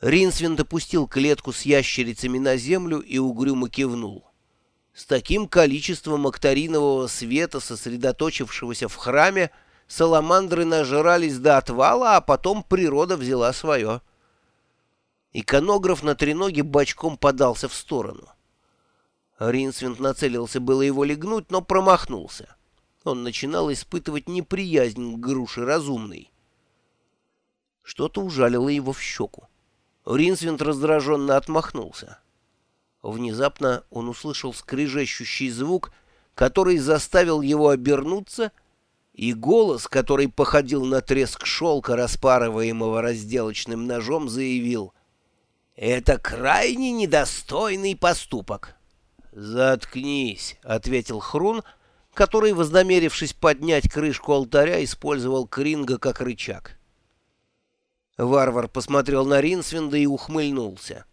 Ринсвинд опустил клетку с ящерицами на землю и угрюмо кивнул. С таким количеством акторинового света, сосредоточившегося в храме, саламандры нажрались до отвала, а потом природа взяла свое. Иконограф на треноге бочком подался в сторону. Ринсвинд нацелился было его легнуть, но промахнулся. Он начинал испытывать неприязнь к груше разумной. Что-то ужалило его в щеку. Ринсвинд раздраженно отмахнулся. Внезапно он услышал скрежещущий звук, который заставил его обернуться, и голос, который походил на треск шелка, распарываемого разделочным ножом, заявил «Это крайне недостойный поступок». «Заткнись», — ответил Хрун, который, вознамерившись поднять крышку алтаря, использовал Кринга как рычаг. Варвар посмотрел на Ринсвинда и ухмыльнулся.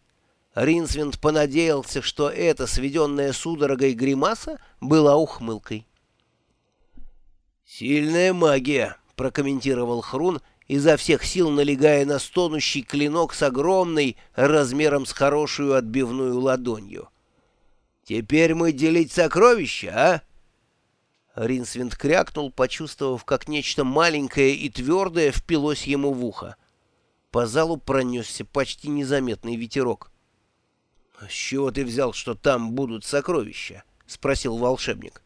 Ринсвинд понадеялся, что эта сведенная судорогой гримаса была ухмылкой. «Сильная магия», — прокомментировал Хрун, изо всех сил налегая на стонущий клинок с огромной, размером с хорошую отбивную ладонью. «Теперь мы делить сокровища, а?» Ринсвинд крякнул, почувствовав, как нечто маленькое и твердое впилось ему в ухо. По залу пронесся почти незаметный ветерок. — С чего ты взял, что там будут сокровища? — спросил волшебник.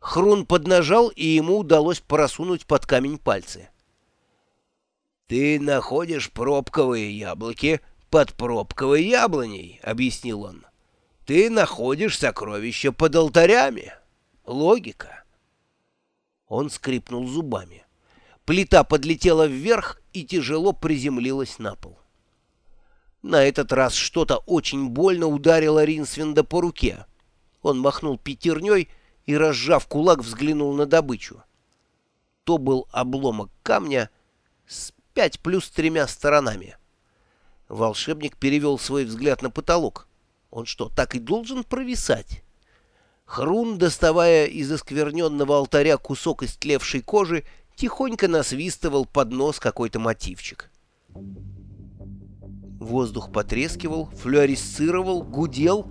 Хрун поднажал, и ему удалось просунуть под камень пальцы. — Ты находишь пробковые яблоки под пробковой яблоней, — объяснил он. — Ты находишь сокровища под алтарями. Логика. Он скрипнул зубами. Плита подлетела вверх и тяжело приземлилась на пол. На этот раз что-то очень больно ударило Ринсвинда по руке. Он махнул пятерней и, разжав кулак, взглянул на добычу. То был обломок камня с пять плюс тремя сторонами. Волшебник перевел свой взгляд на потолок. Он что, так и должен провисать? Хрун, доставая из оскверненного алтаря кусок истлевшей кожи, тихонько насвистывал под нос какой-то мотивчик. Воздух потрескивал, флюоресцировал, гудел.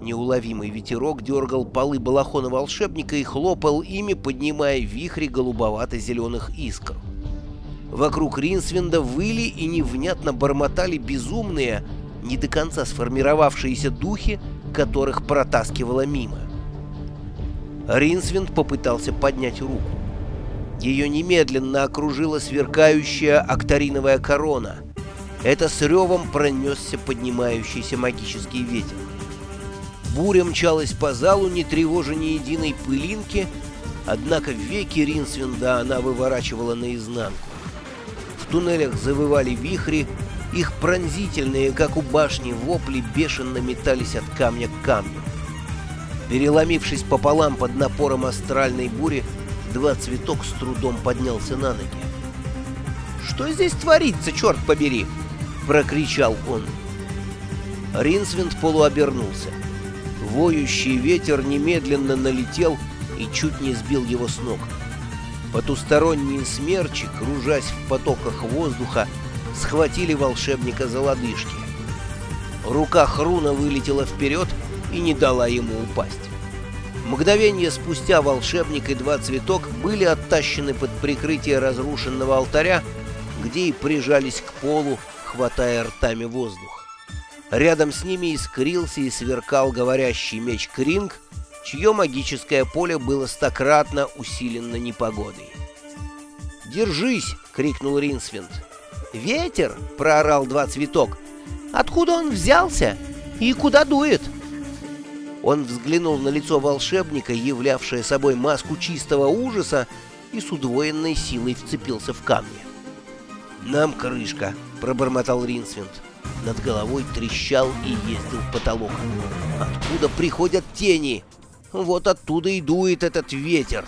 Неуловимый ветерок дергал полы балахона волшебника и хлопал ими, поднимая вихри голубовато-зеленых искр. Вокруг Ринсвинда выли и невнятно бормотали безумные, не до конца сформировавшиеся духи, которых протаскивало мимо. Ринсвинд попытался поднять руку. Ее немедленно окружила сверкающая акториновая корона. Это с ревом пронесся поднимающийся магический ветер. Буря мчалась по залу, не тревожа ни единой пылинки, однако веки Ринсвинда она выворачивала наизнанку. В туннелях завывали вихри, их пронзительные, как у башни, вопли бешено метались от камня к камню. Переломившись пополам под напором астральной бури, Два цветок с трудом поднялся на ноги. «Что здесь творится, черт побери?» — прокричал он. Ринсвинд полуобернулся. Воющий ветер немедленно налетел и чуть не сбил его с ног. Потусторонние смерчи, кружась в потоках воздуха, схватили волшебника за лодыжки. Рука Хруна вылетела вперед и не дала ему упасть. Мгновение спустя волшебник и два цветок были оттащены под прикрытие разрушенного алтаря, где и прижались к полу, хватая ртами воздух. Рядом с ними искрился и сверкал говорящий меч Кринг, чье магическое поле было стократно усилено непогодой. «Держись!» — крикнул Ринсвинд. «Ветер!» — проорал два цветок. «Откуда он взялся? И куда дует?» Он взглянул на лицо волшебника, являвшее собой маску чистого ужаса, и с удвоенной силой вцепился в камни. «Нам крышка», — пробормотал Ринсвинд. Над головой трещал и ездил потолок. «Откуда приходят тени? Вот оттуда и дует этот ветер».